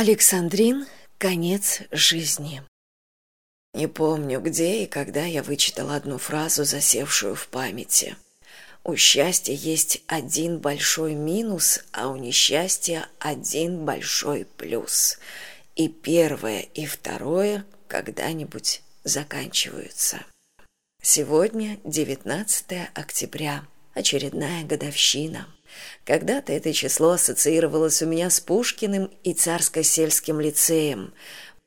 Александрин конец жизни. Не помню где и когда я вычитала одну фразу засевшую в памяти. У счастья есть один большой минус а у несчастья один большой плюс. И первое и второе когда нибудь заканчиваются сегодня девятнадцатое октября очередная годовщина. Когда то это число ассоциировалось у меня с пушкиным и царско сельским лицеем.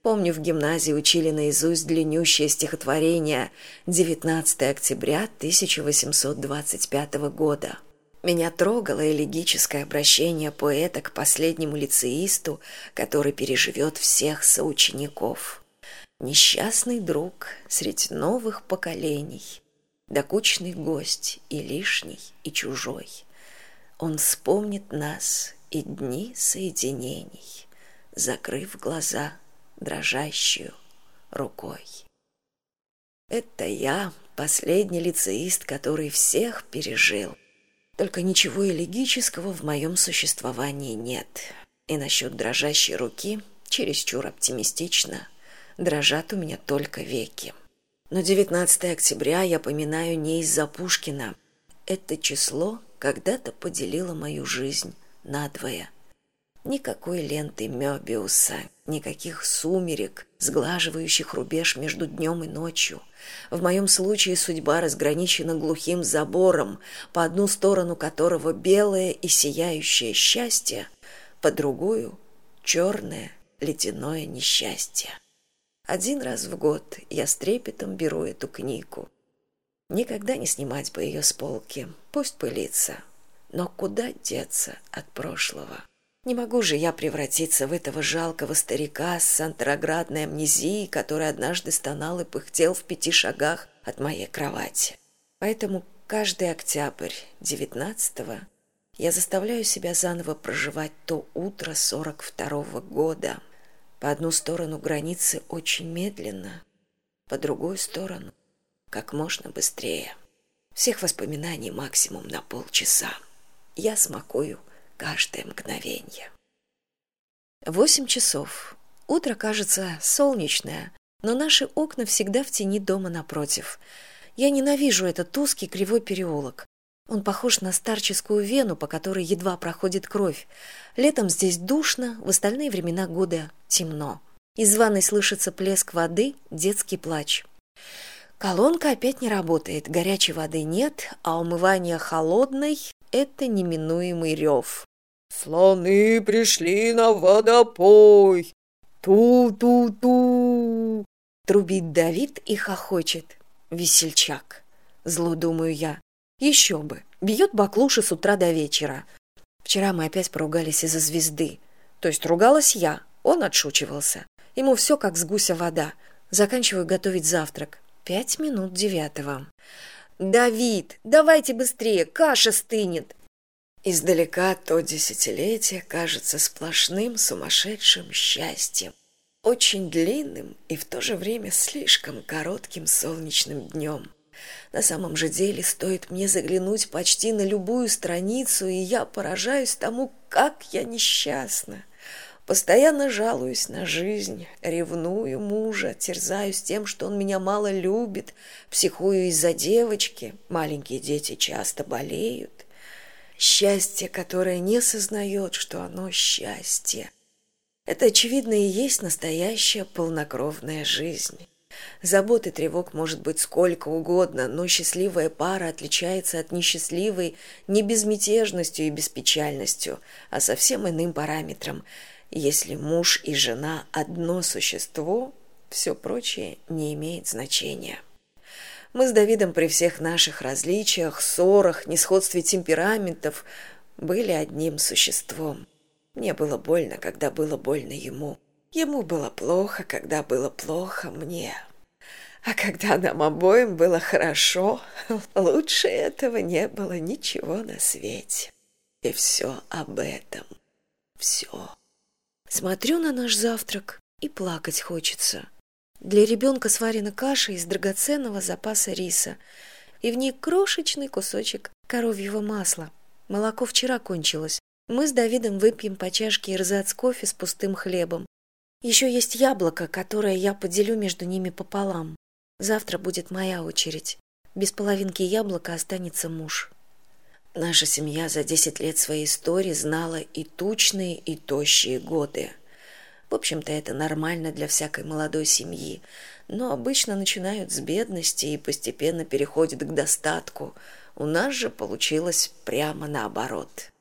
Помню в гимназии учили наизусть длиннющее стихотворение 19 октября 1825 года меня трогало элегическое обращение поэта к последнему лицеисту который переживет всех соучеников. Несчастный друг средь новых поколений докучный гость и лишний и чужой. Он вспомнит нас и дни соединений закрыв глаза дрожащую рукой. Это я последний лицеист который всех пережил. Только ничего элегического в моем существовании нет. И насчет дрожащей руки чересчур оптимистично. Дрожат у меня только веки но 19 октября я поминаю не из-за пушкина это число когда-то поделило мою жизнь надвое. Никакой ленты Мёбиуса, никаких сумерек, сглаживающих рубеж между днем и ночью. В моем случае судьба разграничена глухим забором, по одну сторону которого белое и сияющее счастье, по другую — черное ледяное несчастье. Один раз в год я с трепетом беру эту книгу, никогда не снимать бы ее с полки пусть пылится. Но куда деться от прошлого? Не могу же я превратиться в этого жалкого старика с антроградной амнезией который однажды стонал и пыхтел в пяти шагах от моей кровати. Поэтому каждый октябрь девятнадцатого я заставляю себя заново проживать то утро сорок второго года по одну сторону границы очень медленно по другую сторону как можно быстрее. Всех воспоминаний максимум на полчаса. Я смакую каждое мгновение. Восемь часов. Утро кажется солнечное, но наши окна всегда в тени дома напротив. Я ненавижу этот узкий кривой переулок. Он похож на старческую вену, по которой едва проходит кровь. Летом здесь душно, в остальные времена года темно. Из ванной слышится плеск воды, детский плач. Колонка опять не работает горячей воды нет а умывание холодной это неминуемый рев слоны пришли на водопой. Ту ту ту. Трубит давид и хохочет. Весельчак. Зло думаю я еще бы. Бьет баклуши с утра до вечера. Вчера мы опять поругались из за звезды. То есть ругалась я. Он отшучивался. Ему все как с гуся вода. Заканчиваю готовить завтрак. Пять минут девятого. Давид давайте быстрее! Каша стынет! Издалека то десятилетие кажется сплошным сумасшедшим счастьем. Очень длинным и в то же время слишком коротким солнечным днем на самом же деле стоит мне заглянуть почти на любую страницу и я поражаюсь тому как я несчастна. Постоянно жалуюсь на жизнь ревную мужа терзаюсь тем что он меня мало любит психую из за девочки маленькие дети часто болеют. Счастье которое не сознает что оно счастье. Это очевидно и есть настоящая полнокровная жизнь Забот и тревог может быть сколько угодно, но счастливая пара отличается от несчастливой не безмятежностью и беспечальностью, а совсем иным параметром если муж и жена одно существо, все прочее не имеет значения. Мы с Давидом при всех наших различиях, ссорах, несходстве темпераментов были одним существом. Мне было больно, когда было больно ему. Ему было плохо, когда было плохо мне. А когда нам обоим было хорошо, лучше этого не было ничего на свете. И все об этом. Все смотрю на наш завтрак и плакать хочется для ребенка сварена каша из драгоценного запаса риса и в ней крошечный кусочек коровьего масла молоко вчера кончилось Мы с Давидом выпьем по чашке ирзац кофе с пустым хлебом. Еще есть яблоко, которое я поделю между ними пополам. Завтра будет моя очередь. Без половинки яблока останется муж. Наша семья за десять лет своей истории знала и тучные, и тощие годы. В общем-то, это нормально для всякой молодой семьи, но обычно начинают с бедности и постепенно переходят к достатку. У нас же получилось прямо наоборот.